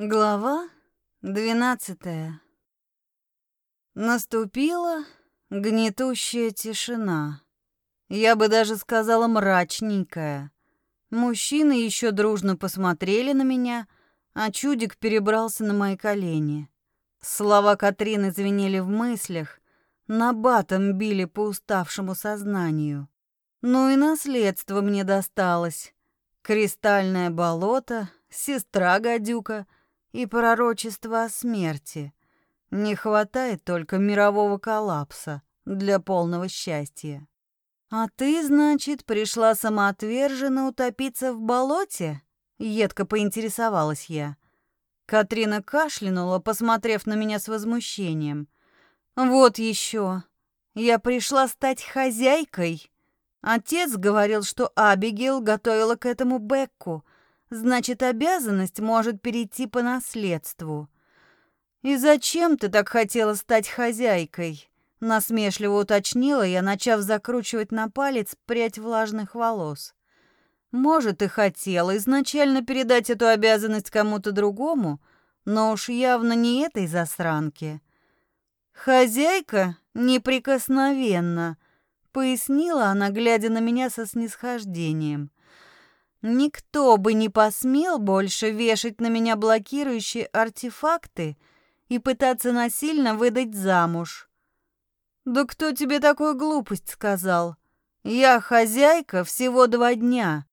Глава двенадцатая. Наступила гнетущая тишина. Я бы даже сказала мрачненькая. Мужчины еще дружно посмотрели на меня, а чудик перебрался на мои колени. Слова Катрины звенели в мыслях, набатом били по уставшему сознанию. Ну и наследство мне досталось. Кристальное болото, сестра гадюка — и пророчество о смерти. Не хватает только мирового коллапса для полного счастья. А ты, значит, пришла самоотверженно утопиться в болоте? Едко поинтересовалась я. Катрина кашлянула, посмотрев на меня с возмущением. Вот еще. Я пришла стать хозяйкой. Отец говорил, что Абигейл готовила к этому Бекку — значит, обязанность может перейти по наследству. И зачем ты так хотела стать хозяйкой? насмешливо уточнила я, начав закручивать на палец прядь влажных волос. Может, и хотела изначально передать эту обязанность кому-то другому, но уж явно не этой засранке. Хозяйка неприкосновенна, пояснила она, глядя на меня со снисхождением. Никто бы не посмел больше вешать на меня блокирующие артефакты и пытаться насильно выдать замуж. Да кто тебе такую глупость сказал? Я хозяйка всего два дня,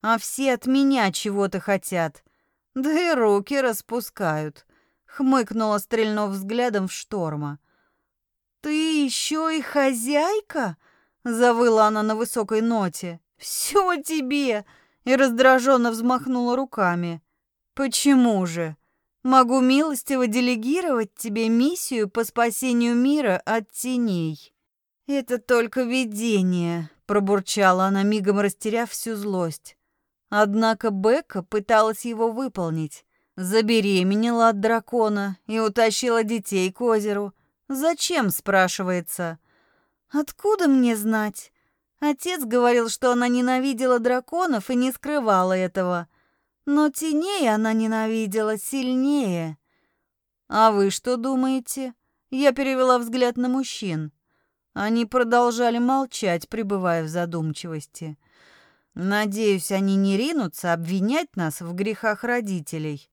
а все от меня чего-то хотят. Да и руки распускают. Хмыкнула, стрельнув взглядом в шторма. Ты еще и хозяйка? Завыла она на высокой ноте. Все тебе! И раздраженно взмахнула руками. «Почему же? Могу милостиво делегировать тебе миссию по спасению мира от теней». «Это только видение», — пробурчала она, мигом растеряв всю злость. Однако Бека пыталась его выполнить. Забеременела от дракона и утащила детей к озеру. «Зачем?» — спрашивается. «Откуда мне знать? Отец говорил, что она ненавидела драконов и не скрывала этого. Но теней она ненавидела сильнее. А вы что думаете? Я перевела взгляд на мужчин. Они продолжали молчать, пребывая в задумчивости. Надеюсь, они не ринутся обвинять нас в грехах родителей.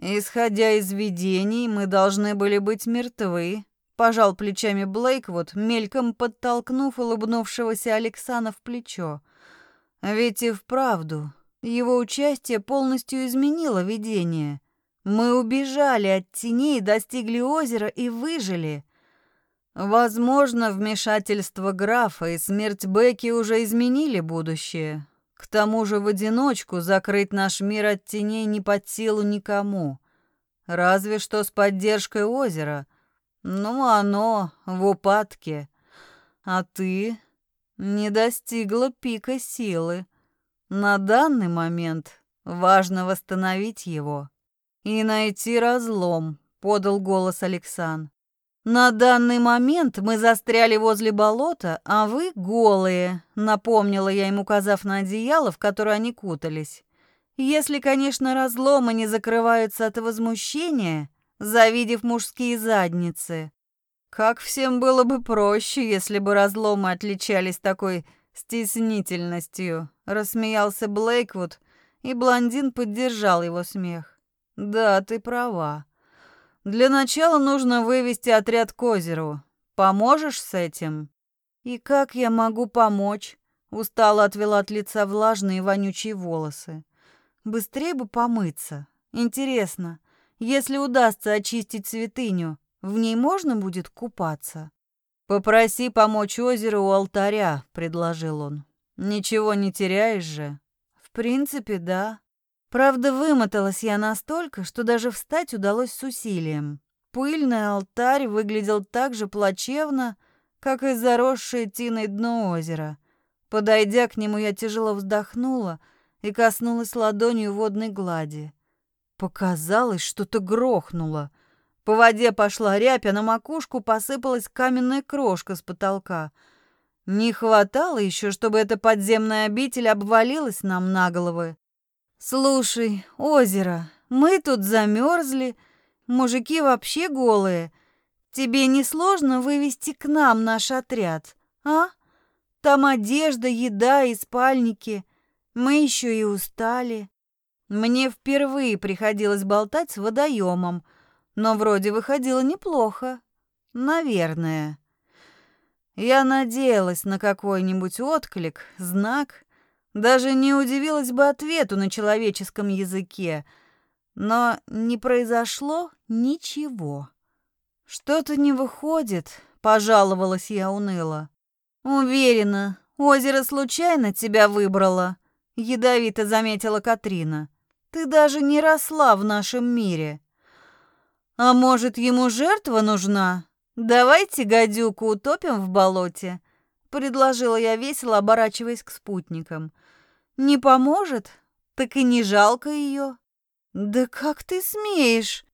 Исходя из видений, мы должны были быть мертвы, Пожал плечами Блейквуд, мельком подтолкнув улыбнувшегося Александра в плечо. Ведь и вправду, его участие полностью изменило видение. Мы убежали от теней, достигли озера и выжили. Возможно, вмешательство графа и смерть Бекки уже изменили будущее. К тому же в одиночку закрыть наш мир от теней не под силу никому. Разве что с поддержкой озера — ну, оно в упадке. А ты не достигла пика силы. На данный момент важно восстановить его и найти разлом, подал голос Александр. На данный момент мы застряли возле болота, а вы голые, напомнила я ему, указав на одеяло, в которое они кутались. Если, конечно, разломы не закрываются от возмущения, завидев мужские задницы. Как всем было бы проще, если бы разломы отличались такой стеснительностью, рассмеялся Блейквуд, и блондин поддержал его смех. Да, ты права. Для начала нужно вывести отряд к озеру. Поможешь с этим? И как я могу помочь? Устало отвела от лица влажные вонючие волосы. Быстрее бы помыться. Интересно, если удастся очистить святыню, в ней можно будет купаться. Попроси помочь озеру у алтаря, предложил он. Ничего не теряешь же? В принципе, да. Правда, вымоталась я настолько, что даже встать удалось с усилием. Пыльный алтарь выглядел так же плачевно, как и заросшее тиной дно озера. Подойдя к нему, я тяжело вздохнула и коснулась ладонью водной глади. Показалось, что-то грохнуло. По воде пошла рябь, а на макушку посыпалась каменная крошка с потолка. Не хватало еще, чтобы эта подземная обитель обвалилась нам на головы. «Слушай, озеро, Мы тут замерзли, мужики вообще голые. Тебе не сложно вывести к нам наш отряд, а? Там одежда, еда и спальники. Мы еще и устали. Мне впервые приходилось болтать с водоемом, но вроде выходило неплохо. Наверное. Я надеялась на какой-нибудь отклик, знак. Даже не удивилась бы ответу на человеческом языке — но не произошло ничего. Что-то не выходит, пожаловалась я уныло. Уверена, озеро случайно тебя выбрало, ядовито заметила Катрина. Ты даже не росла в нашем мире. А может, ему жертва нужна? Давайте гадюку утопим в болоте, предложила я весело, оборачиваясь к спутникам. Не поможет? Так и не жалко ее. «Да как ты смеешь?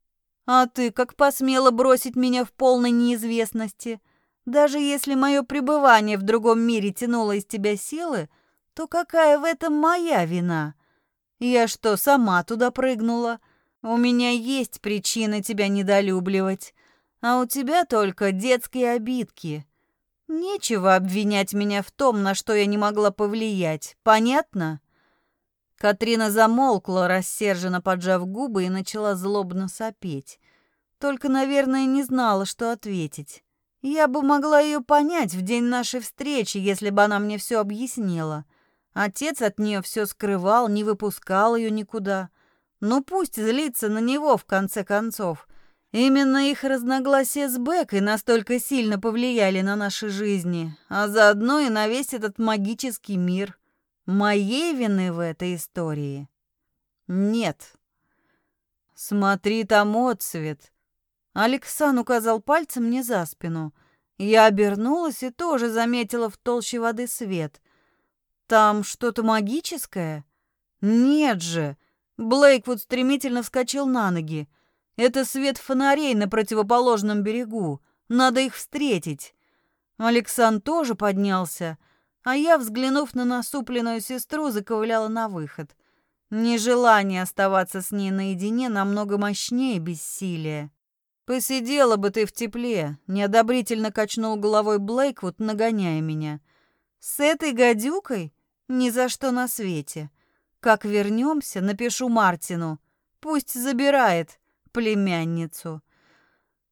А ты как посмела бросить меня в полной неизвестности? Даже если мое пребывание в другом мире тянуло из тебя силы, то какая в этом моя вина? Я что, сама туда прыгнула? У меня есть причина тебя недолюбливать, а у тебя только детские обидки. Нечего обвинять меня в том, на что я не могла повлиять, понятно?» Катрина замолкла, рассерженно поджав губы, и начала злобно сопеть. Только, наверное, не знала, что ответить. Я бы могла ее понять в день нашей встречи, если бы она мне все объяснила. Отец от нее все скрывал, не выпускал ее никуда. Ну пусть злится на него в конце концов. Именно их разногласия с Бекой настолько сильно повлияли на наши жизни, а заодно и на весь этот магический мир. Моей вины в этой истории нет. Смотри там отцвет. Алексан указал пальцем мне за спину. Я обернулась и тоже заметила в толще воды свет. Там что-то магическое? Нет же. Блейквуд стремительно вскочил на ноги. Это свет фонарей на противоположном берегу. Надо их встретить. Александр тоже поднялся а я, взглянув на насупленную сестру, заковыляла на выход. Нежелание оставаться с ней наедине намного мощнее бессилия. «Посидела бы ты в тепле», — неодобрительно качнул головой Блейквуд, нагоняя меня. «С этой гадюкой? Ни за что на свете. Как вернемся, напишу Мартину. Пусть забирает племянницу».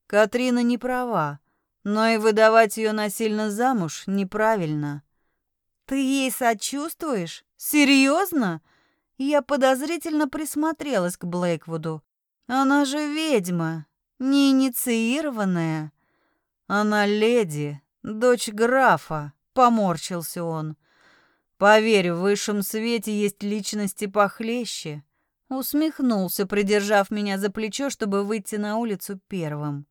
Катрина не права, но и выдавать ее насильно замуж неправильно. «Ты ей сочувствуешь? Серьезно?» Я подозрительно присмотрелась к Блейквуду. «Она же ведьма, неинициированная». «Она леди, дочь графа», — поморщился он. «Поверь, в высшем свете есть личности похлеще». Усмехнулся, придержав меня за плечо, чтобы выйти на улицу первым.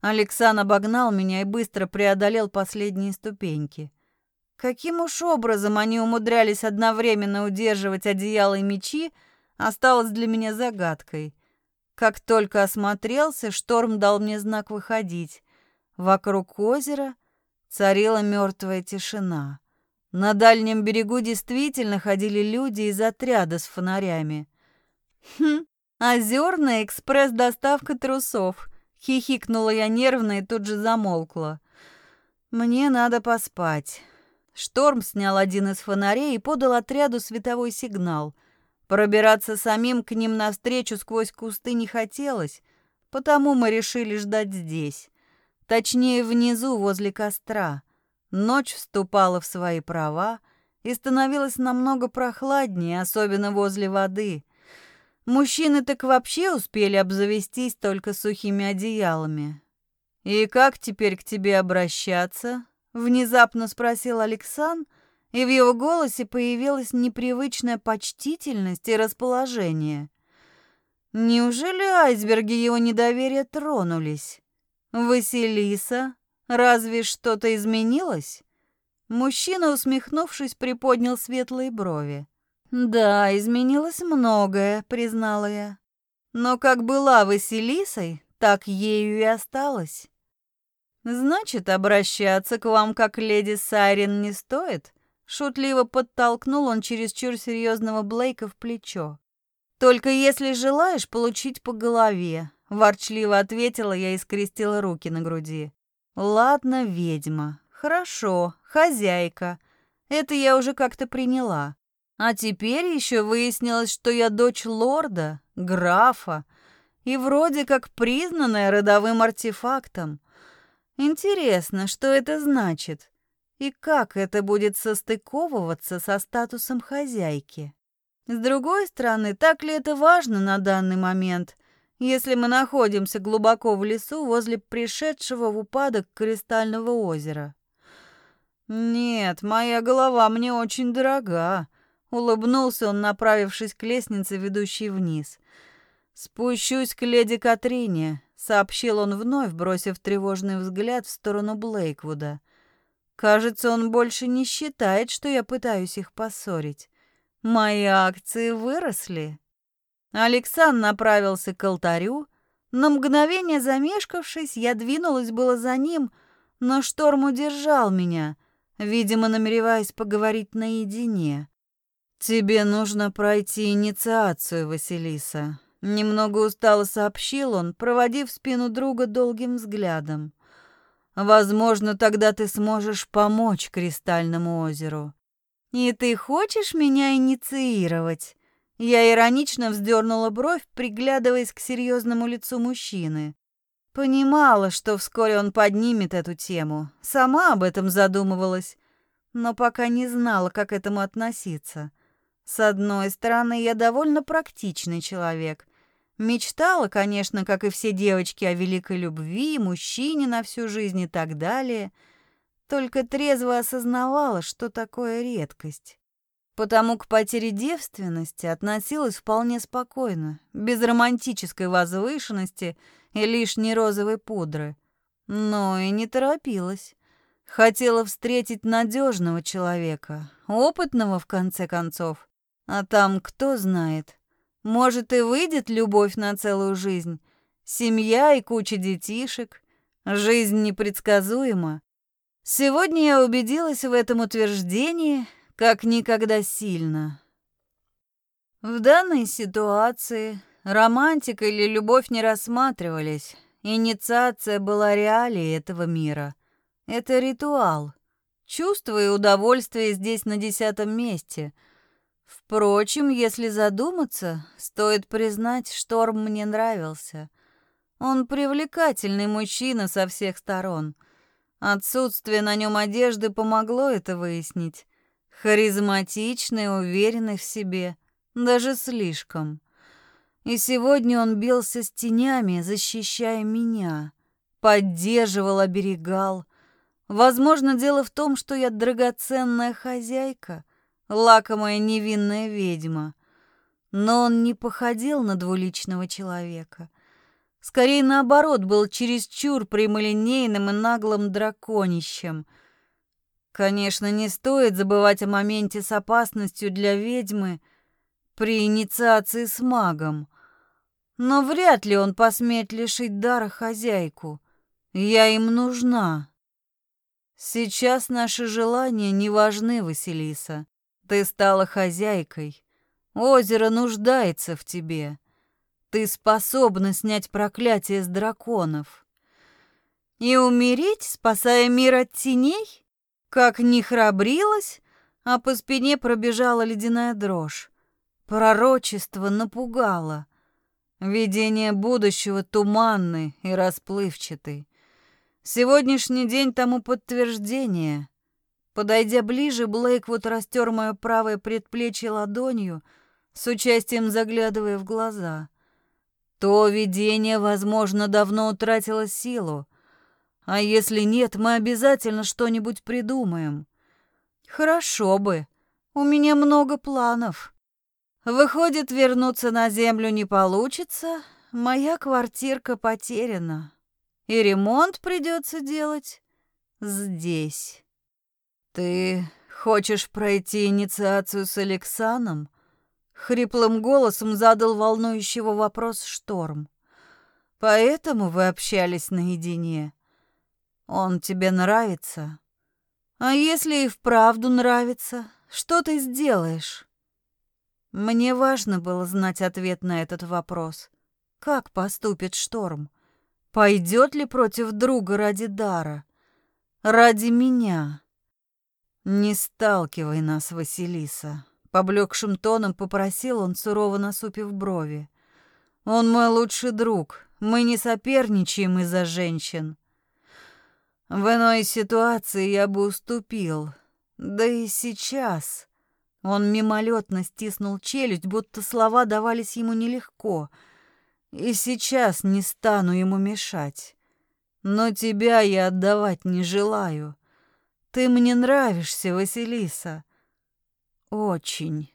Александр обогнал меня и быстро преодолел последние ступеньки. Каким уж образом они умудрялись одновременно удерживать одеяло и мечи, осталось для меня загадкой. Как только осмотрелся, шторм дал мне знак выходить. Вокруг озера царила мертвая тишина. На дальнем берегу действительно ходили люди из отряда с фонарями. «Хм, озерная экспресс-доставка трусов», — хихикнула я нервно и тут же замолкла. «Мне надо поспать». Шторм снял один из фонарей и подал отряду световой сигнал. Пробираться самим к ним навстречу сквозь кусты не хотелось, потому мы решили ждать здесь. Точнее, внизу, возле костра. Ночь вступала в свои права и становилось намного прохладнее, особенно возле воды. Мужчины так вообще успели обзавестись только сухими одеялами. «И как теперь к тебе обращаться?» Внезапно спросил Александр, и в его голосе появилась непривычная почтительность и расположение. Неужели айсберги его недоверия тронулись? Василиса, разве что-то изменилось? Мужчина, усмехнувшись, приподнял светлые брови. «Да, изменилось многое», — признала я. «Но как была Василисой, так ею и осталась. «Значит, обращаться к вам как леди Сайрен не стоит?» Шутливо подтолкнул он чересчур серьезного Блейка в плечо. Только если желаешь получить по голове, ворчливо ответила я и скрестила руки на груди. Ладно, ведьма. Хорошо, хозяйка. Это я уже как-то приняла. А теперь еще выяснилось, что я дочь лорда, графа, и вроде как признанная родовым артефактом. Интересно, что это значит? И как это будет состыковываться со статусом хозяйки? С другой стороны, так ли это важно на данный момент, если мы находимся глубоко в лесу возле пришедшего в упадок кристального озера? Нет, моя голова мне очень дорога. Улыбнулся он, направившись к лестнице, ведущей вниз. «Спущусь к леди Катрине», — сообщил он вновь, бросив тревожный взгляд в сторону Блейквуда. «Кажется, он больше не считает, что я пытаюсь их поссорить. Мои акции выросли». Александр направился к алтарю. На мгновение замешкавшись, я двинулась было за ним, но шторм удержал меня, видимо, намереваясь поговорить наедине. «Тебе нужно пройти инициацию, Василиса», — немного устало сообщил он, проводив спину друга долгим взглядом. «Возможно, тогда ты сможешь помочь Кристальному озеру». «И ты хочешь меня инициировать?» Я иронично вздернула бровь, приглядываясь к серьезному лицу мужчины. Понимала, что вскоре он поднимет эту тему. Сама об этом задумывалась, но пока не знала, как к этому относиться. С одной стороны, я довольно практичный человек. Мечтала, конечно, как и все девочки, о великой любви, мужчине на всю жизнь и так далее. Только трезво осознавала, что такое редкость. Потому к потере девственности относилась вполне спокойно, без романтической возвышенности и лишней розовой пудры. Но и не торопилась. Хотела встретить надежного человека, опытного в конце концов. А там кто знает. Может и выйдет любовь на целую жизнь. Семья и куча детишек. Жизнь непредсказуема. Сегодня я убедилась в этом утверждении как никогда сильно. В данной ситуации романтика или любовь не рассматривались. Инициация была реалией этого мира. Это ритуал. Чувство и удовольствие здесь на десятом месте — Впрочем, если задуматься, стоит признать, Шторм мне нравился. Он привлекательный мужчина со всех сторон. Отсутствие на нем одежды помогло это выяснить. Харизматичный, уверенный в себе, даже слишком. И сегодня он бился с тенями, защищая меня. Поддерживал, оберегал. Возможно, дело в том, что я драгоценная хозяйка — лакомая невинная ведьма. Но он не походил на двуличного человека. Скорее, наоборот, был чересчур прямолинейным и наглым драконищем. Конечно, не стоит забывать о моменте с опасностью для ведьмы при инициации с магом. Но вряд ли он посмеет лишить дара хозяйку. Я им нужна. Сейчас наши желания не важны, Василиса. Ты стала хозяйкой. Озеро нуждается в тебе. Ты способна снять проклятие с драконов. И умереть, спасая мир от теней? Как не храбрилась, а по спине пробежала ледяная дрожь. Пророчество напугало. Видение будущего туманны и расплывчатый. Сегодняшний день тому подтверждение. Подойдя ближе, Блейквуд растер мое правое предплечье ладонью, с участием заглядывая в глаза. То видение, возможно, давно утратило силу. А если нет, мы обязательно что-нибудь придумаем. Хорошо бы. У меня много планов. Выходит, вернуться на землю не получится. Моя квартирка потеряна. И ремонт придется делать здесь. «Ты хочешь пройти инициацию с Алексаном?» Хриплым голосом задал волнующего вопрос Шторм. «Поэтому вы общались наедине? Он тебе нравится? А если и вправду нравится, что ты сделаешь?» Мне важно было знать ответ на этот вопрос. Как поступит Шторм? Пойдет ли против друга ради дара? Ради меня? Не сталкивай нас, Василиса. Поблекшим тоном попросил он, сурово насупив брови. Он мой лучший друг. Мы не соперничаем из-за женщин. В иной ситуации я бы уступил. Да и сейчас. Он мимолетно стиснул челюсть, будто слова давались ему нелегко. И сейчас не стану ему мешать. Но тебя я отдавать не желаю. Ты мне нравишься, Василиса. Очень.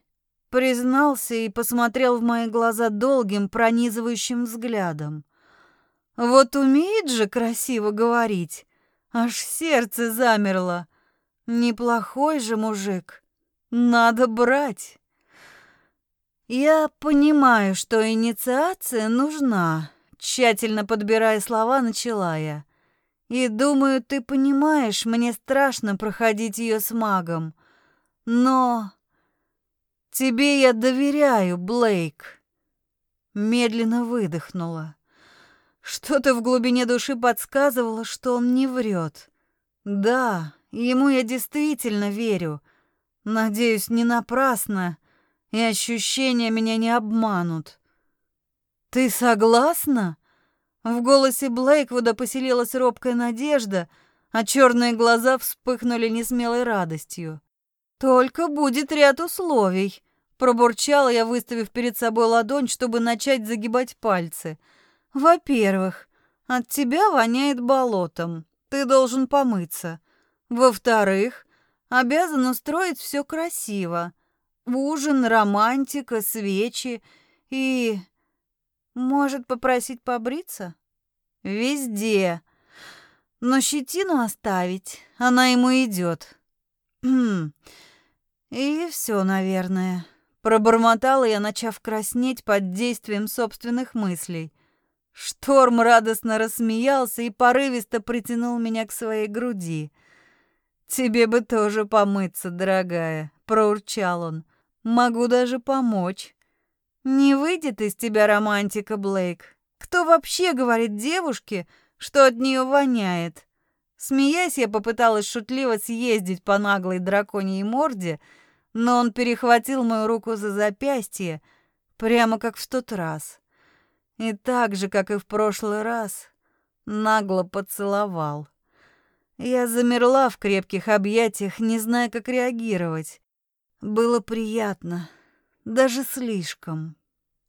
Признался и посмотрел в мои глаза долгим, пронизывающим взглядом. Вот умеет же красиво говорить. Аж сердце замерло. Неплохой же мужик. Надо брать. Я понимаю, что инициация нужна. Тщательно подбирая слова, начала я. И думаю, ты понимаешь, мне страшно проходить ее с магом. Но тебе я доверяю, Блейк. Медленно выдохнула. Что-то в глубине души подсказывало, что он не врет. Да, ему я действительно верю. Надеюсь, не напрасно, и ощущения меня не обманут. Ты согласна? В голосе Блейквуда поселилась робкая надежда, а черные глаза вспыхнули несмелой радостью. Только будет ряд условий, пробурчала я, выставив перед собой ладонь, чтобы начать загибать пальцы. Во-первых, от тебя воняет болотом. Ты должен помыться. Во-вторых, обязан устроить все красиво. Ужин, романтика, свечи и... Может, попросить побриться? Везде. Но щетину оставить, она ему идет. И все, наверное. Пробормотала я, начав краснеть под действием собственных мыслей. Шторм радостно рассмеялся и порывисто притянул меня к своей груди. «Тебе бы тоже помыться, дорогая», — проурчал он. «Могу даже помочь». «Не выйдет из тебя романтика, Блейк. Кто вообще говорит девушке, что от нее воняет?» Смеясь, я попыталась шутливо съездить по наглой драконьей морде, но он перехватил мою руку за запястье, прямо как в тот раз. И так же, как и в прошлый раз, нагло поцеловал. Я замерла в крепких объятиях, не зная, как реагировать. Было приятно, даже слишком.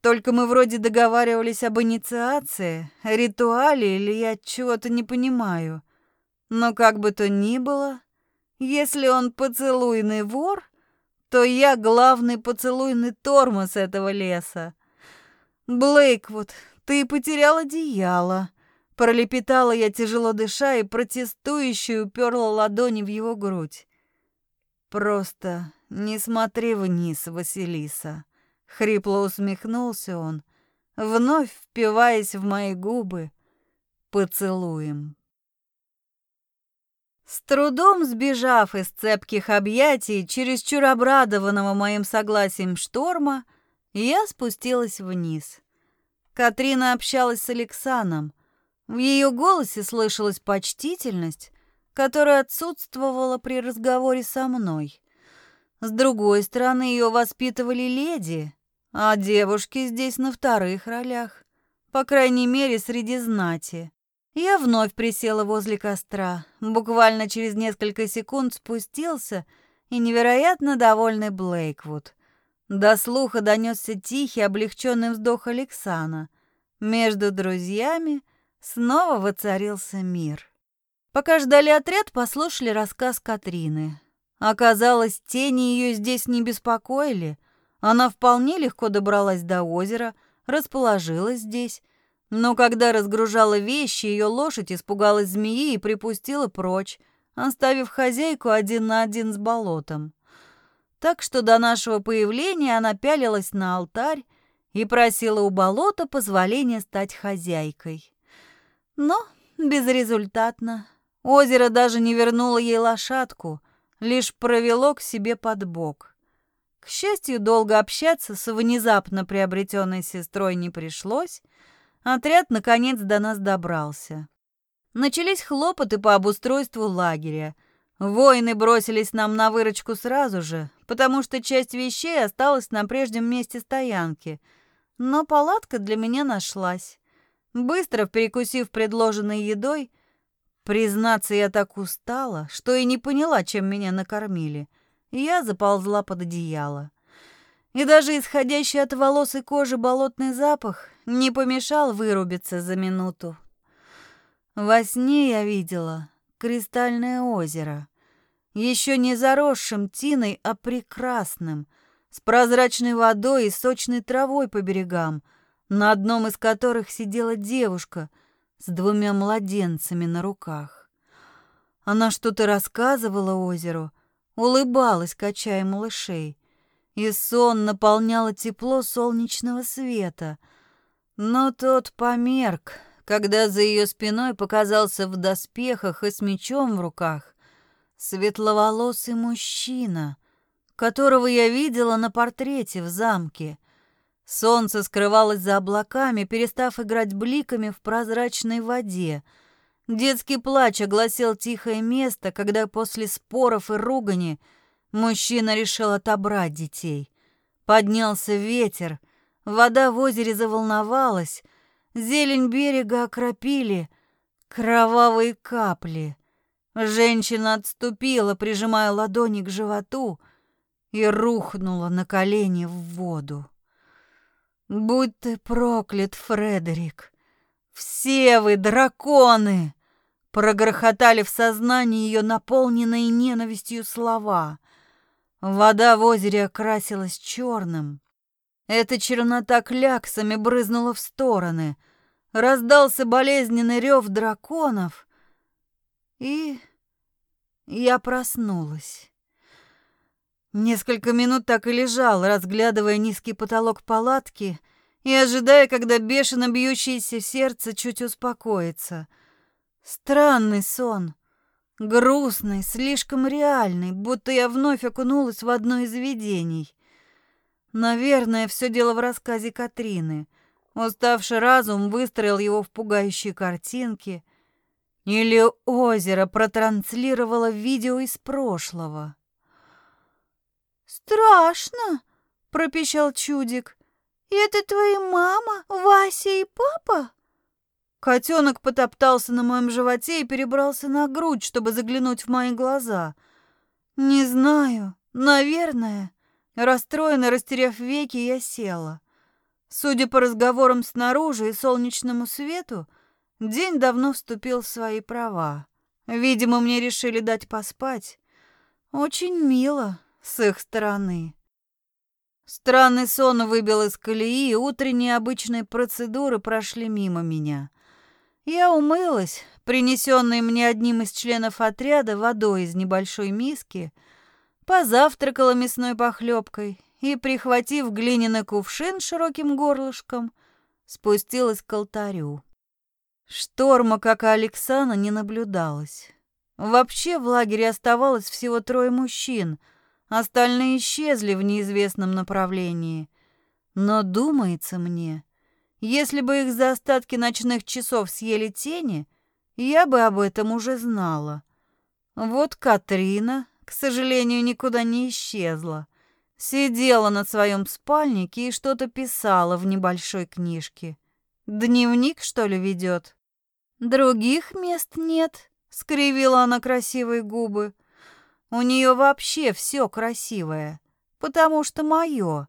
Только мы вроде договаривались об инициации, ритуале или я чего-то не понимаю. Но как бы то ни было, если он поцелуйный вор, то я главный поцелуйный тормоз этого леса. «Блейквуд, ты потерял одеяло», — пролепетала я, тяжело дыша, и протестующе уперла ладони в его грудь. «Просто не смотри вниз, Василиса», — хрипло усмехнулся он, вновь впиваясь в мои губы поцелуем. С трудом сбежав из цепких объятий, чересчур обрадованного моим согласием шторма, — я спустилась вниз. Катрина общалась с Александром. В ее голосе слышалась почтительность, которая отсутствовала при разговоре со мной. С другой стороны, ее воспитывали леди, а девушки здесь на вторых ролях, по крайней мере, среди знати. Я вновь присела возле костра. Буквально через несколько секунд спустился и невероятно довольный Блейквуд. До слуха донесся тихий, облегченный вздох Алексана. Между друзьями снова воцарился мир. Пока ждали отряд, послушали рассказ Катрины. Оказалось, тени ее здесь не беспокоили. Она вполне легко добралась до озера, расположилась здесь. Но когда разгружала вещи, ее лошадь испугалась змеи и припустила прочь, оставив хозяйку один на один с болотом так что до нашего появления она пялилась на алтарь и просила у болота позволения стать хозяйкой. Но безрезультатно. Озеро даже не вернуло ей лошадку, лишь провело к себе под бок. К счастью, долго общаться с внезапно приобретенной сестрой не пришлось. Отряд, наконец, до нас добрался. Начались хлопоты по обустройству лагеря. Воины бросились нам на выручку сразу же, потому что часть вещей осталась на прежнем месте стоянки. Но палатка для меня нашлась. Быстро перекусив предложенной едой, признаться, я так устала, что и не поняла, чем меня накормили. Я заползла под одеяло. И даже исходящий от волос и кожи болотный запах не помешал вырубиться за минуту. Во сне я видела кристальное озеро, еще не заросшим тиной, а прекрасным, с прозрачной водой и сочной травой по берегам, на одном из которых сидела девушка с двумя младенцами на руках. Она что-то рассказывала озеру, улыбалась, качая малышей, и сон наполняло тепло солнечного света. Но тот померк, когда за ее спиной показался в доспехах и с мечом в руках светловолосый мужчина, которого я видела на портрете в замке. Солнце скрывалось за облаками, перестав играть бликами в прозрачной воде. Детский плач огласил тихое место, когда после споров и ругани мужчина решил отобрать детей. Поднялся ветер, вода в озере заволновалась, Зелень берега окропили кровавые капли. Женщина отступила, прижимая ладони к животу, и рухнула на колени в воду. «Будь ты проклят, Фредерик! Все вы драконы!» Прогрохотали в сознании ее наполненные ненавистью слова. Вода в озере окрасилась черным. Эта чернота кляксами брызнула в стороны. Раздался болезненный рев драконов. И я проснулась. Несколько минут так и лежал, разглядывая низкий потолок палатки и ожидая, когда бешено бьющееся сердце чуть успокоится. Странный сон. Грустный, слишком реальный, будто я вновь окунулась в одно из видений. Наверное, все дело в рассказе Катрины. Уставший разум выстроил его в пугающие картинки. Или озеро протранслировало видео из прошлого. «Страшно!» — пропищал чудик. «И это твои мама, Вася и папа?» Котенок потоптался на моем животе и перебрался на грудь, чтобы заглянуть в мои глаза. «Не знаю, наверное». Расстроенно растеряв веки, я села. Судя по разговорам снаружи и солнечному свету, день давно вступил в свои права. Видимо, мне решили дать поспать. Очень мило с их стороны. Странный сон выбил из колеи, и утренние обычные процедуры прошли мимо меня. Я умылась, принесенной мне одним из членов отряда водой из небольшой миски — позавтракала мясной похлебкой и, прихватив глиняный кувшин широким горлышком, спустилась к алтарю. Шторма, как и Александра, не наблюдалось. Вообще в лагере оставалось всего трое мужчин, остальные исчезли в неизвестном направлении. Но думается мне, если бы их за остатки ночных часов съели тени, я бы об этом уже знала. Вот Катрина, к сожалению, никуда не исчезла. Сидела на своем спальнике и что-то писала в небольшой книжке. Дневник, что ли, ведет? Других мест нет, скривила она красивые губы. У нее вообще все красивое, потому что мое.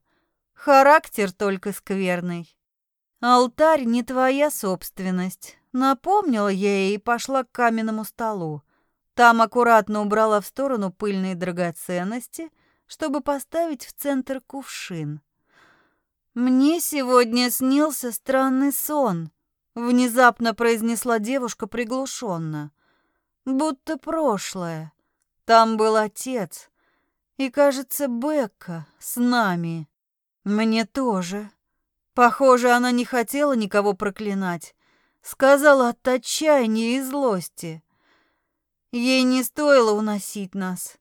Характер только скверный. Алтарь не твоя собственность. Напомнила я ей и пошла к каменному столу. Там аккуратно убрала в сторону пыльные драгоценности, чтобы поставить в центр кувшин. «Мне сегодня снился странный сон», — внезапно произнесла девушка приглушенно. «Будто прошлое. Там был отец. И, кажется, Бекка с нами. Мне тоже. Похоже, она не хотела никого проклинать. Сказала от отчаяния и злости. Ей не стоило уносить нас.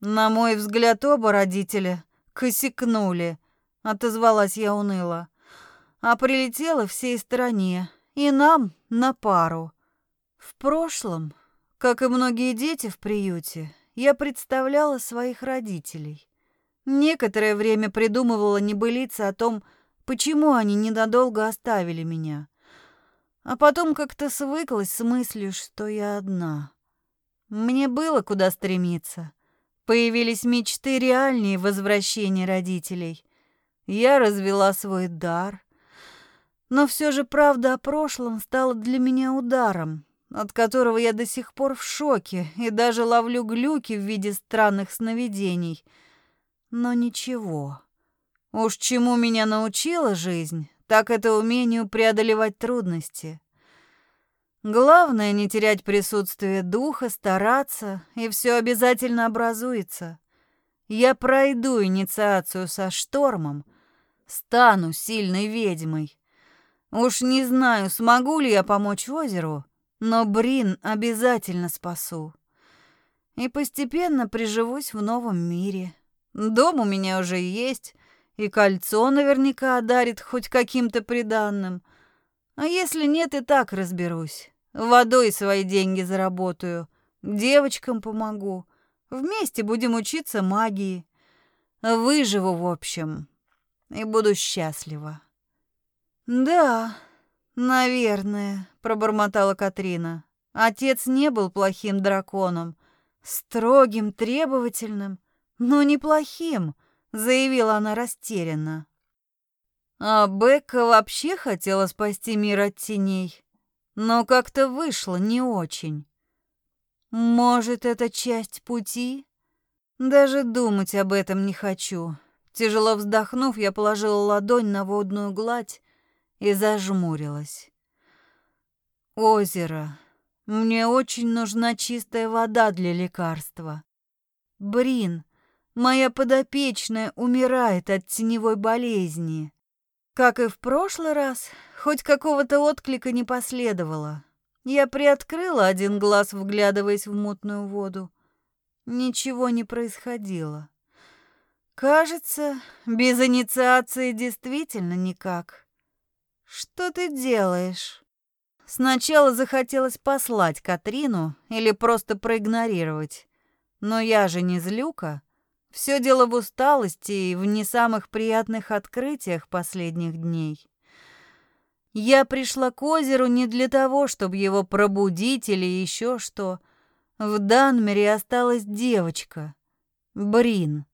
На мой взгляд, оба родителя, Косякнули, отозвалась я уныло. А прилетела всей стране, и нам на пару. В прошлом, как и многие дети в приюте, я представляла своих родителей. Некоторое время придумывала небылицы о том, почему они ненадолго оставили меня. А потом как-то свыклась с мыслью, что я одна. Мне было куда стремиться. Появились мечты реальнее возвращения родителей. Я развела свой дар. Но все же правда о прошлом стала для меня ударом от которого я до сих пор в шоке и даже ловлю глюки в виде странных сновидений. Но ничего. Уж чему меня научила жизнь, так это умению преодолевать трудности. Главное не терять присутствие духа, стараться, и все обязательно образуется. Я пройду инициацию со штормом, стану сильной ведьмой. Уж не знаю, смогу ли я помочь озеру, но Брин обязательно спасу. И постепенно приживусь в новом мире. Дом у меня уже есть, и кольцо наверняка одарит хоть каким-то приданным. А если нет, и так разберусь. Водой свои деньги заработаю, девочкам помогу. Вместе будем учиться магии. Выживу, в общем, и буду счастлива. Да, наверное, пробормотала Катрина. Отец не был плохим драконом, строгим, требовательным, но неплохим, заявила она растерянно. А Бекка вообще хотела спасти мир от теней, но как-то вышло не очень. Может, это часть пути? Даже думать об этом не хочу. Тяжело вздохнув, я положила ладонь на водную гладь и зажмурилась. Озеро. Мне очень нужна чистая вода для лекарства. Брин, моя подопечная умирает от теневой болезни. Как и в прошлый раз, хоть какого-то отклика не последовало. Я приоткрыла один глаз, вглядываясь в мутную воду. Ничего не происходило. Кажется, без инициации действительно никак. Что ты делаешь? Сначала захотелось послать Катрину или просто проигнорировать. Но я же не злюка. Все дело в усталости и в не самых приятных открытиях последних дней. Я пришла к озеру не для того, чтобы его пробудить или еще что. В Данмере осталась девочка. Брин.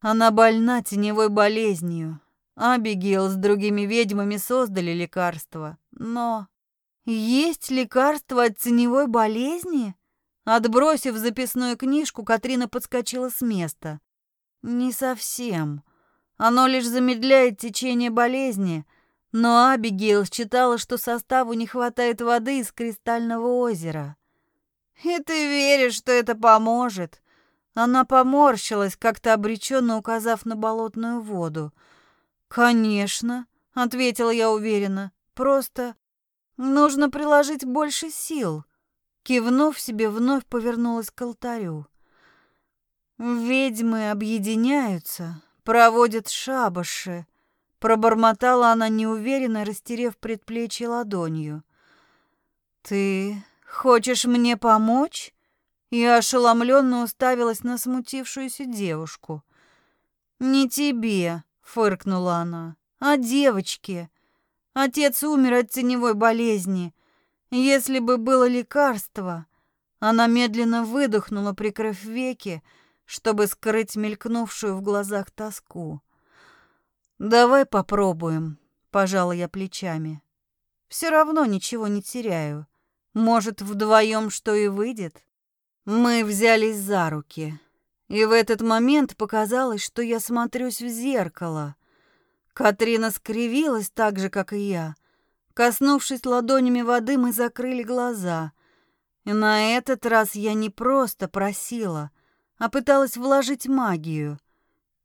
Она больна теневой болезнью. Абигейл с другими ведьмами создали лекарство, но есть лекарство от теневой болезни? Отбросив записную книжку, Катрина подскочила с места. Не совсем. Оно лишь замедляет течение болезни, но Абигейл считала, что составу не хватает воды из кристального озера. И ты веришь, что это поможет? Она поморщилась, как-то обреченно указав на болотную воду. «Конечно», — ответила я уверенно. «Просто Нужно приложить больше сил. Кивнув себе, вновь повернулась к алтарю. Ведьмы объединяются, проводят шабаши. Пробормотала она неуверенно, растерев предплечье ладонью. «Ты хочешь мне помочь?» Я ошеломленно уставилась на смутившуюся девушку. «Не тебе», — фыркнула она, — «а девочке. Отец умер от теневой болезни. Если бы было лекарство... Она медленно выдохнула, прикрыв веки, чтобы скрыть мелькнувшую в глазах тоску. «Давай попробуем», — пожала я плечами. «Все равно ничего не теряю. Может, вдвоем что и выйдет?» Мы взялись за руки, и в этот момент показалось, что я смотрюсь в зеркало — Катрина скривилась так же, как и я. Коснувшись ладонями воды, мы закрыли глаза. И на этот раз я не просто просила, а пыталась вложить магию.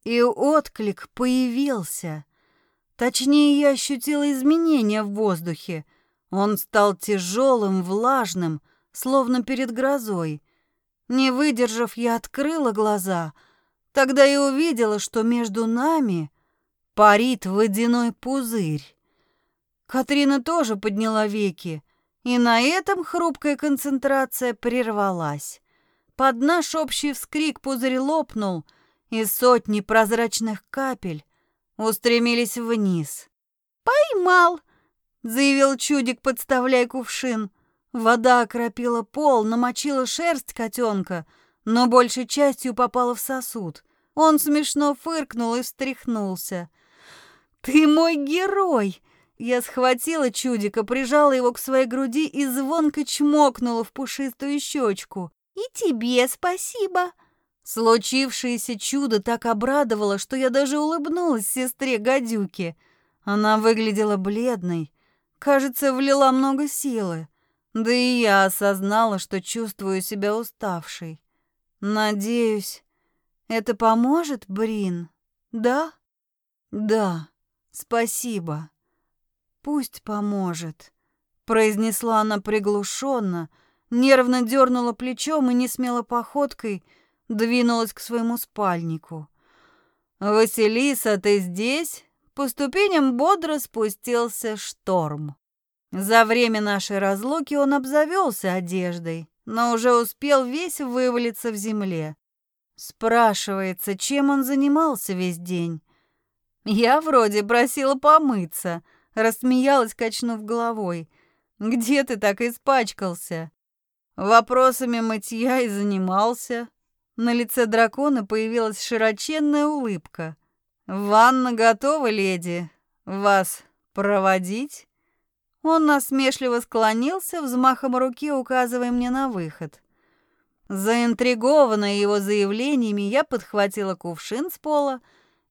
И отклик появился. Точнее, я ощутила изменения в воздухе. Он стал тяжелым, влажным, словно перед грозой. Не выдержав, я открыла глаза, Тогда и увидела, что между нами парит водяной пузырь. Катрина тоже подняла веки, и на этом хрупкая концентрация прервалась. Под наш общий вскрик пузырь лопнул, и сотни прозрачных капель устремились вниз. «Поймал!» — заявил чудик, подставляя кувшин. Вода окропила пол, намочила шерсть котенка, но большей частью попала в сосуд. Он смешно фыркнул и встряхнулся. «Ты мой герой!» Я схватила чудика, прижала его к своей груди и звонко чмокнула в пушистую щечку. «И тебе спасибо!» Случившееся чудо так обрадовало, что я даже улыбнулась сестре гадюки. Она выглядела бледной, кажется, влила много силы. Да и я осознала, что чувствую себя уставшей. Надеюсь, это поможет, Брин? Да? Да. Спасибо. Пусть поможет, произнесла она приглушенно, нервно дернула плечом и не смело походкой двинулась к своему спальнику. Василиса, ты здесь? По ступеням бодро спустился шторм. За время нашей разлуки он обзавелся одеждой, но уже успел весь вывалиться в земле. Спрашивается, чем он занимался весь день. Я вроде просила помыться, рассмеялась, качнув головой. Где ты так испачкался? Вопросами мытья и занимался. На лице дракона появилась широченная улыбка. Ванна готова, леди. Вас проводить? Он насмешливо склонился, взмахом руки указывая мне на выход. Заинтригованная его заявлениями, я подхватила кувшин с пола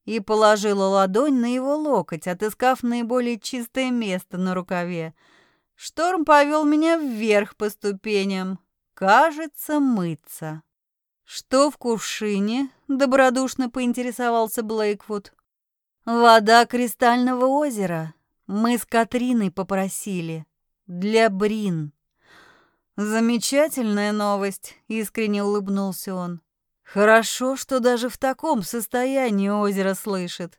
и положила ладонь на его локоть, отыскав наиболее чистое место на рукаве. Шторм повел меня вверх по ступеням. Кажется, мыться. «Что в кувшине?» — добродушно поинтересовался Блейквуд. «Вода кристального озера. Мы с Катриной попросили. Для Брин». «Замечательная новость», — искренне улыбнулся он. «Хорошо, что даже в таком состоянии озеро слышит.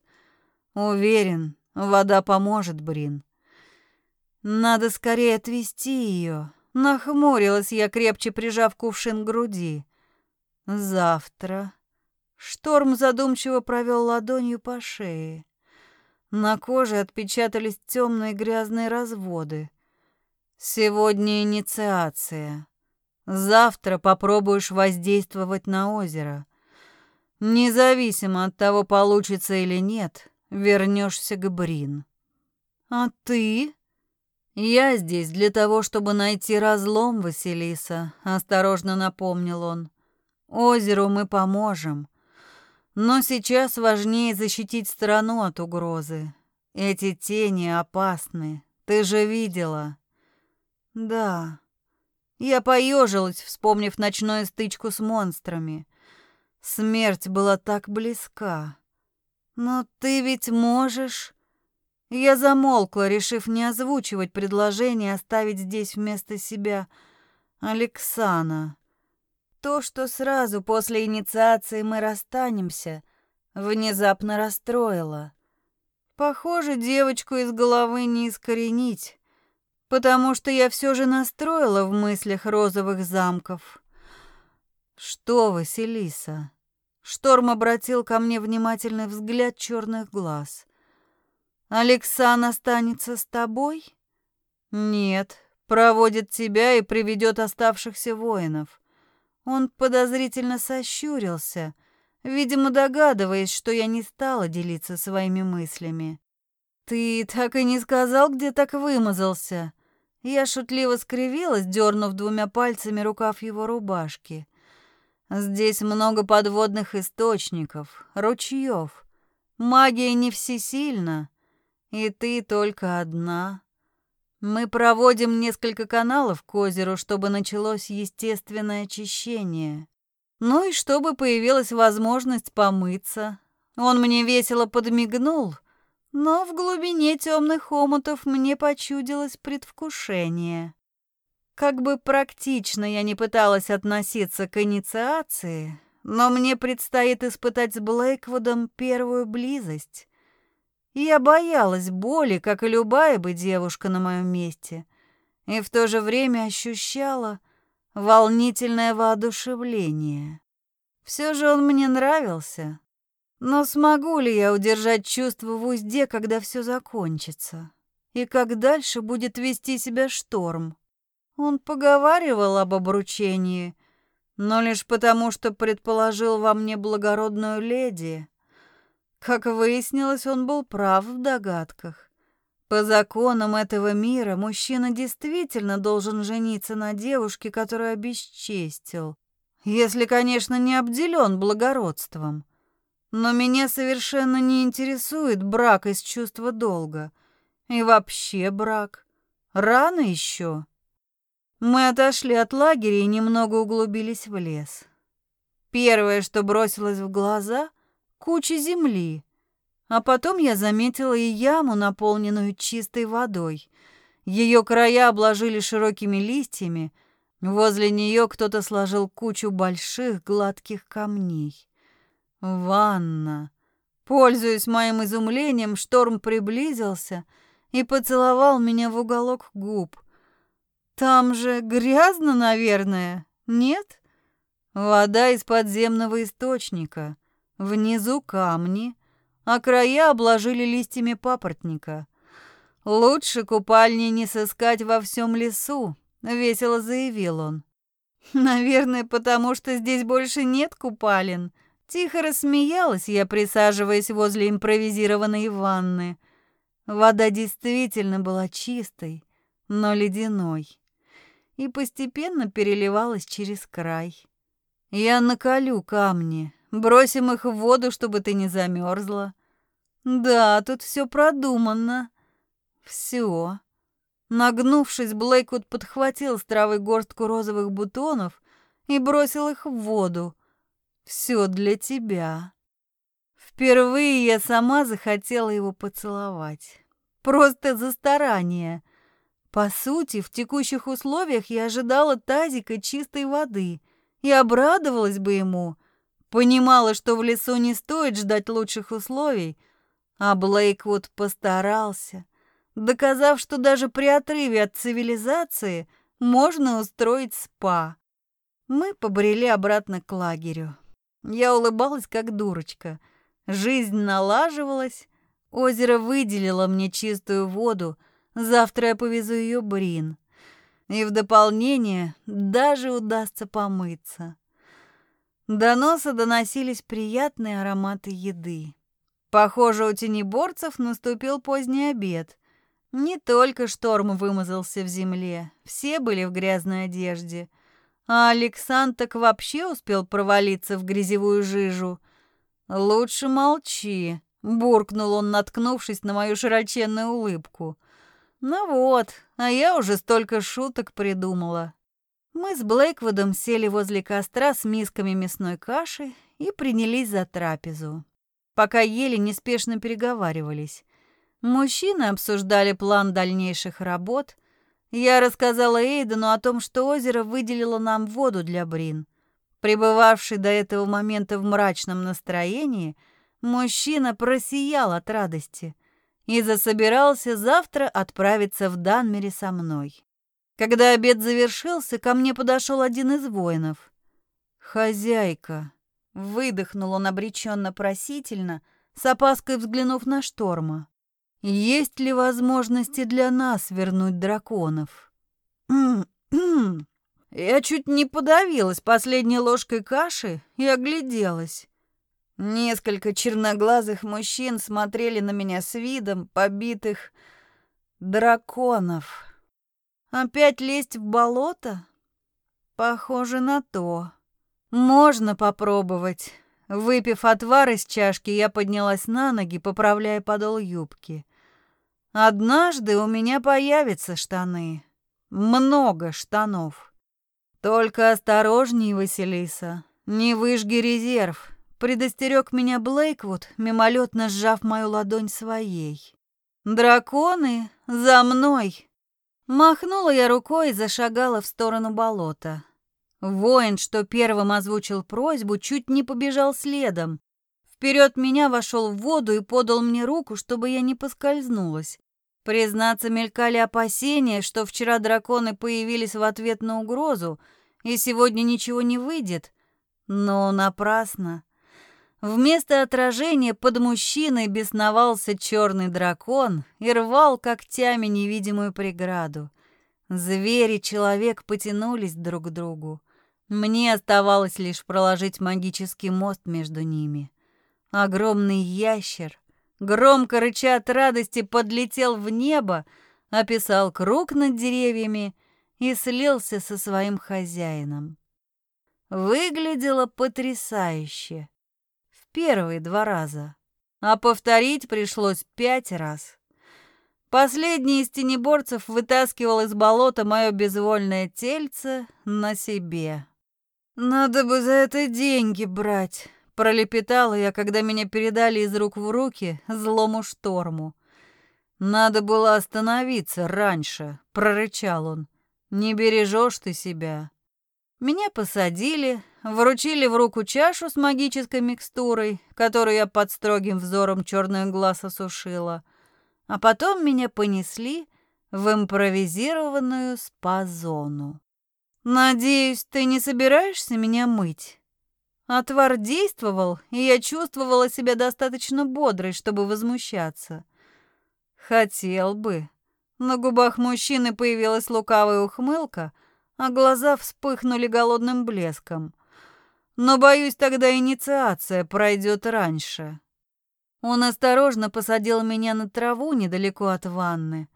Уверен, вода поможет, Брин. Надо скорее отвезти ее. Нахмурилась я, крепче прижав кувшин к груди. «Завтра». Шторм задумчиво провел ладонью по шее. На коже отпечатались темные грязные разводы. Сегодня инициация. Завтра попробуешь воздействовать на озеро. Независимо от того, получится или нет, вернешься к Брин. А ты? Я здесь для того, чтобы найти разлом, Василиса, осторожно напомнил он. Озеру мы поможем. Но сейчас важнее защитить страну от угрозы. Эти тени опасны. Ты же видела. Да. Я поежилась, вспомнив ночную стычку с монстрами. Смерть была так близка. Но ты ведь можешь... Я замолкла, решив не озвучивать предложение оставить здесь вместо себя Алексана. То, что сразу после инициации мы расстанемся, внезапно расстроило. Похоже, девочку из головы не искоренить потому что я все же настроила в мыслях розовых замков. Что, Василиса? Шторм обратил ко мне внимательный взгляд черных глаз. Алексан останется с тобой? Нет, проводит тебя и приведет оставшихся воинов. Он подозрительно сощурился, видимо, догадываясь, что я не стала делиться своими мыслями. Ты так и не сказал, где так вымазался. Я шутливо скривилась, дернув двумя пальцами рукав его рубашки. Здесь много подводных источников, ручьев. Магия не всесильна, и ты только одна. Мы проводим несколько каналов к озеру, чтобы началось естественное очищение. Ну и чтобы появилась возможность помыться. Он мне весело подмигнул — но в глубине темных омутов мне почудилось предвкушение. Как бы практично я не пыталась относиться к инициации, но мне предстоит испытать с Блейквудом первую близость. Я боялась боли, как и любая бы девушка на моем месте, и в то же время ощущала волнительное воодушевление. Все же он мне нравился. Но смогу ли я удержать чувство в узде, когда все закончится? И как дальше будет вести себя шторм? Он поговаривал об обручении, но лишь потому, что предположил во мне благородную леди. Как выяснилось, он был прав в догадках. По законам этого мира мужчина действительно должен жениться на девушке, которую обесчестил. Если, конечно, не обделен благородством. Но меня совершенно не интересует брак из чувства долга. И вообще брак. Рано еще. Мы отошли от лагеря и немного углубились в лес. Первое, что бросилось в глаза — куча земли. А потом я заметила и яму, наполненную чистой водой. Ее края обложили широкими листьями. Возле нее кто-то сложил кучу больших гладких камней. Ванна. Пользуясь моим изумлением, шторм приблизился и поцеловал меня в уголок губ — там же грязно, наверное, нет? Вода из подземного источника. Внизу камни, а края обложили листьями папоротника. Лучше купальни не сыскать во всем лесу, весело заявил он. Наверное, потому что здесь больше нет купалин. Тихо рассмеялась я, присаживаясь возле импровизированной ванны. Вода действительно была чистой, но ледяной и постепенно переливалась через край. Я наколю камни, бросим их в воду, чтобы ты не замерзла. Да, тут все продумано. Все. Нагнувшись, Блейквуд подхватил с травы горстку розовых бутонов и бросил их в воду. Все для тебя. Впервые я сама захотела его поцеловать. Просто за старание. По сути, в текущих условиях я ожидала тазика чистой воды и обрадовалась бы ему. Понимала, что в лесу не стоит ждать лучших условий, а Блейквуд постарался, доказав, что даже при отрыве от цивилизации можно устроить спа. Мы побрели обратно к лагерю. Я улыбалась, как дурочка. Жизнь налаживалась, озеро выделило мне чистую воду — Завтра я повезу ее Брин. И в дополнение даже удастся помыться. До носа доносились приятные ароматы еды. Похоже, у тенеборцев наступил поздний обед. Не только шторм вымазался в земле, все были в грязной одежде. А Александр так вообще успел провалиться в грязевую жижу. «Лучше молчи», — буркнул он, наткнувшись на мою широченную улыбку. Ну вот, а я уже столько шуток придумала. Мы с Блейквудом сели возле костра с мисками мясной каши и принялись за трапезу. Пока ели, неспешно переговаривались. Мужчины обсуждали план дальнейших работ. Я рассказала Эйдену о том, что озеро выделило нам воду для Брин. Пребывавший до этого момента в мрачном настроении, мужчина просиял от радости и засобирался завтра отправиться в Данмере со мной. Когда обед завершился, ко мне подошел один из воинов. «Хозяйка», — выдохнул он обреченно-просительно, с опаской взглянув на шторма. «Есть ли возможности для нас вернуть драконов?» Я чуть не подавилась последней ложкой каши и огляделась. Несколько черноглазых мужчин смотрели на меня с видом побитых драконов. Опять лезть в болото? Похоже на то. Можно попробовать. Выпив отвар из чашки, я поднялась на ноги, поправляя подол юбки. Однажды у меня появятся штаны. Много штанов. Только осторожней, Василиса. Не выжги резерв предостерег меня Блейквуд, мимолетно сжав мою ладонь своей. «Драконы, за мной!» Махнула я рукой и зашагала в сторону болота. Воин, что первым озвучил просьбу, чуть не побежал следом. Вперед меня вошел в воду и подал мне руку, чтобы я не поскользнулась. Признаться, мелькали опасения, что вчера драконы появились в ответ на угрозу, и сегодня ничего не выйдет. Но напрасно. Вместо отражения под мужчиной бесновался черный дракон и рвал когтями невидимую преграду. Зверь и человек потянулись друг к другу. Мне оставалось лишь проложить магический мост между ними. Огромный ящер, громко рыча от радости, подлетел в небо, описал круг над деревьями и слился со своим хозяином. Выглядело потрясающе. Первые два раза. А повторить пришлось пять раз. Последний из тенеборцев вытаскивал из болота мое безвольное тельце на себе. «Надо бы за это деньги брать», — пролепетала я, когда меня передали из рук в руки злому шторму. «Надо было остановиться раньше», — прорычал он. «Не бережешь ты себя». Меня посадили, вручили в руку чашу с магической микстурой, которую я под строгим взором черных глаз осушила, а потом меня понесли в импровизированную спа-зону. «Надеюсь, ты не собираешься меня мыть?» Отвар действовал, и я чувствовала себя достаточно бодрой, чтобы возмущаться. «Хотел бы». На губах мужчины появилась лукавая ухмылка, а глаза вспыхнули голодным блеском. Но, боюсь, тогда инициация пройдет раньше. Он осторожно посадил меня на траву недалеко от ванны.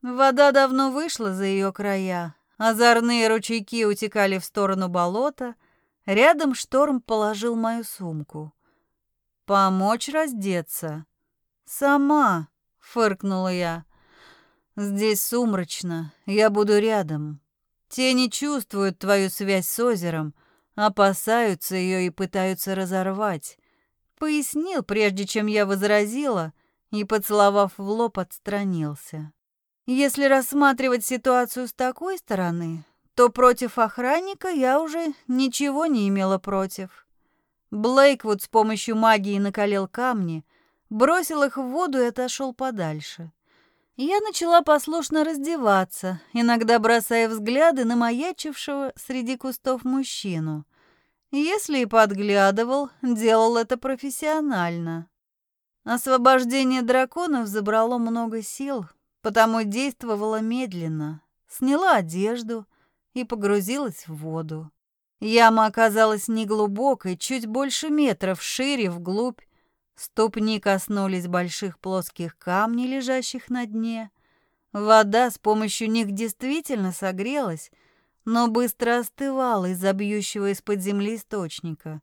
Вода давно вышла за ее края, Озорные ручейки утекали в сторону болота. Рядом шторм положил мою сумку. «Помочь раздеться?» «Сама», — фыркнула я. «Здесь сумрачно, я буду рядом. Тени чувствуют твою связь с озером, опасаются ее и пытаются разорвать». Пояснил, прежде чем я возразила, и, поцеловав в лоб, отстранился. Если рассматривать ситуацию с такой стороны, то против охранника я уже ничего не имела против. Блейквуд с помощью магии накалил камни, бросил их в воду и отошел подальше. Я начала послушно раздеваться, иногда бросая взгляды на маячившего среди кустов мужчину. Если и подглядывал, делал это профессионально. Освобождение драконов забрало много сил, потому действовала медленно, сняла одежду и погрузилась в воду. Яма оказалась неглубокой, чуть больше метров шире вглубь. Ступни коснулись больших плоских камней, лежащих на дне. Вода с помощью них действительно согрелась, но быстро остывала из-за бьющего из-под земли источника.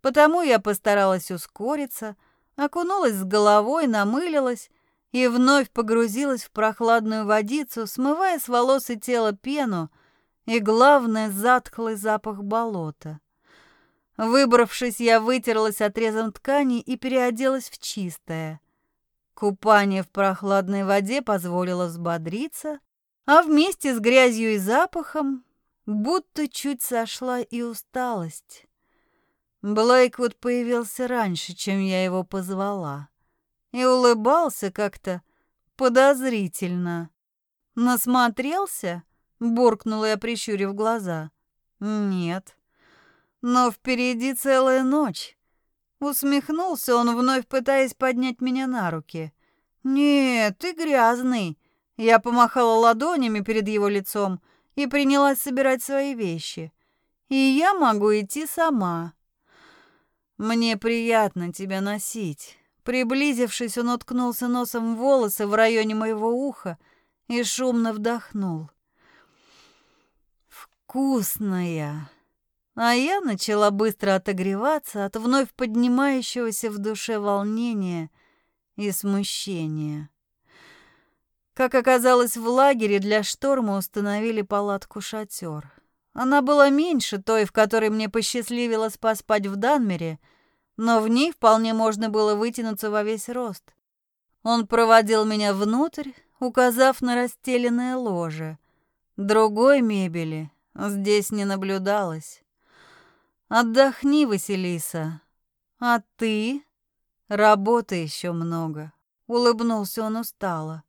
Потому я постаралась ускориться, окунулась с головой, намылилась и вновь погрузилась в прохладную водицу, смывая с волос и тела пену и, главное, затхлый запах болота. Выбравшись, я вытерлась отрезом ткани и переоделась в чистое. Купание в прохладной воде позволило взбодриться, а вместе с грязью и запахом будто чуть сошла и усталость. Блейквуд появился раньше, чем я его позвала и улыбался как-то подозрительно. «Насмотрелся?» — буркнула я, прищурив глаза. «Нет. Но впереди целая ночь». Усмехнулся он, вновь пытаясь поднять меня на руки. «Нет, ты грязный». Я помахала ладонями перед его лицом и принялась собирать свои вещи. «И я могу идти сама». «Мне приятно тебя носить». Приблизившись, он уткнулся носом в волосы в районе моего уха и шумно вдохнул. «Вкусная!» А я начала быстро отогреваться от вновь поднимающегося в душе волнения и смущения. Как оказалось, в лагере для шторма установили палатку-шатер. Она была меньше той, в которой мне посчастливилось поспать в Данмере — но в ней вполне можно было вытянуться во весь рост. Он проводил меня внутрь, указав на расстеленное ложе. Другой мебели здесь не наблюдалось. Отдохни, Василиса. А ты? Работы еще много. Улыбнулся он устало.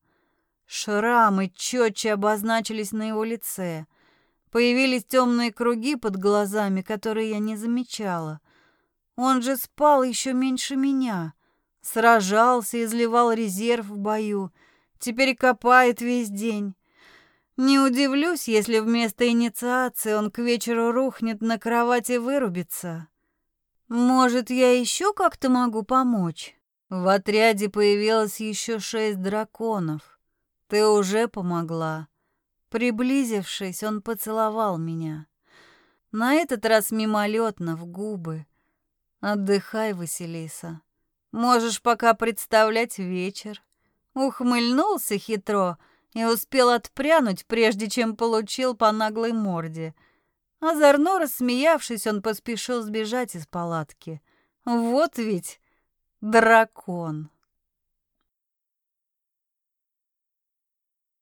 Шрамы четче обозначились на его лице. Появились темные круги под глазами, которые я не замечала. Он же спал еще меньше меня. Сражался, изливал резерв в бою. Теперь копает весь день. Не удивлюсь, если вместо инициации он к вечеру рухнет на кровати и вырубится. Может, я еще как-то могу помочь? В отряде появилось еще шесть драконов. Ты уже помогла. Приблизившись, он поцеловал меня. На этот раз мимолетно, в губы. Отдыхай, Василиса. Можешь пока представлять вечер. Ухмыльнулся хитро — и успел отпрянуть, прежде чем получил по наглой морде. Озорно рассмеявшись, он поспешил сбежать из палатки. Вот ведь дракон.